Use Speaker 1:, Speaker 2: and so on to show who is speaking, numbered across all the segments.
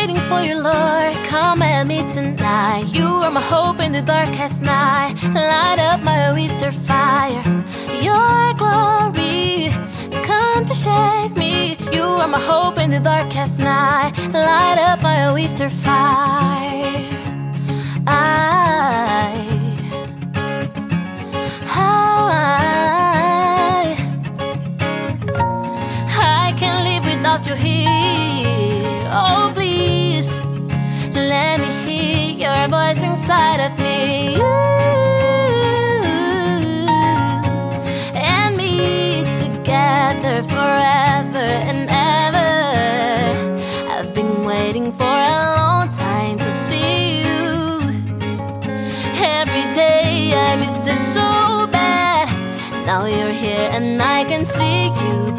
Speaker 1: waiting for your Lord. Come at me tonight. You are my hope in the darkest night. Light up my your fire. Your glory, come to shake me. You are my hope in the darkest night. Light up my your fire. Inside of me. You and me together forever and ever. I've been waiting for a long time to see you. Every day I miss you so bad. Now you're here and I can see you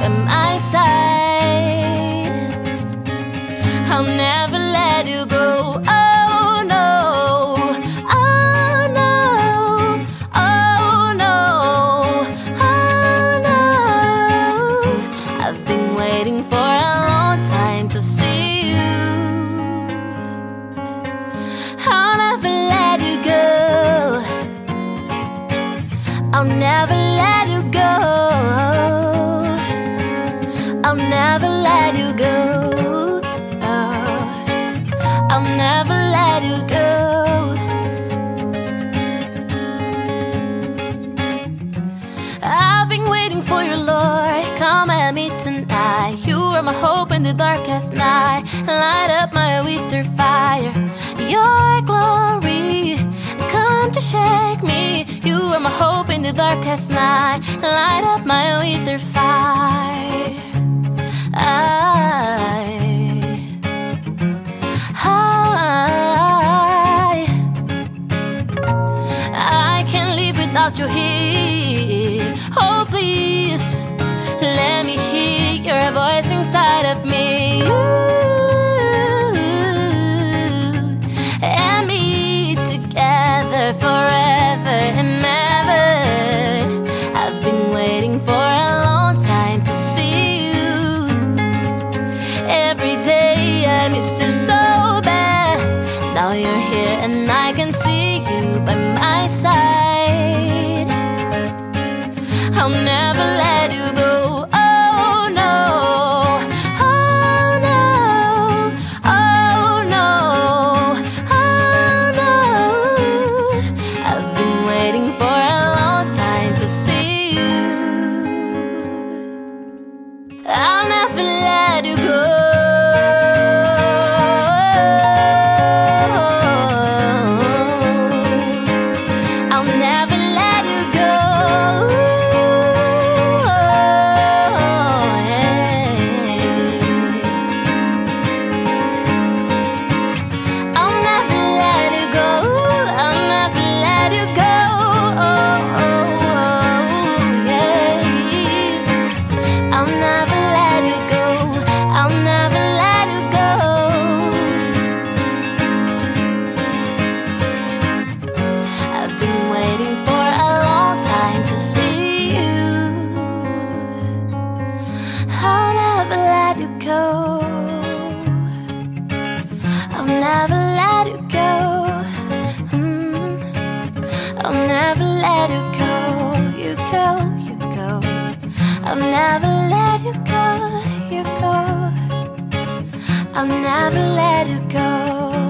Speaker 1: I'll never let you go. I'll never let you go. Oh, I'll never let you go. I've been waiting for your Lord. Come at me tonight. You are my hope in the darkest night. Light up my way the darkest night. Light up my ether fire. I, I, I can't live without you here. Oh, please, let me hear your voice inside of me. You and side. You go. I'll never let you go. Mm. I'll never let you go. You go, you go. I'll never let you go. You go. I'll never let you go.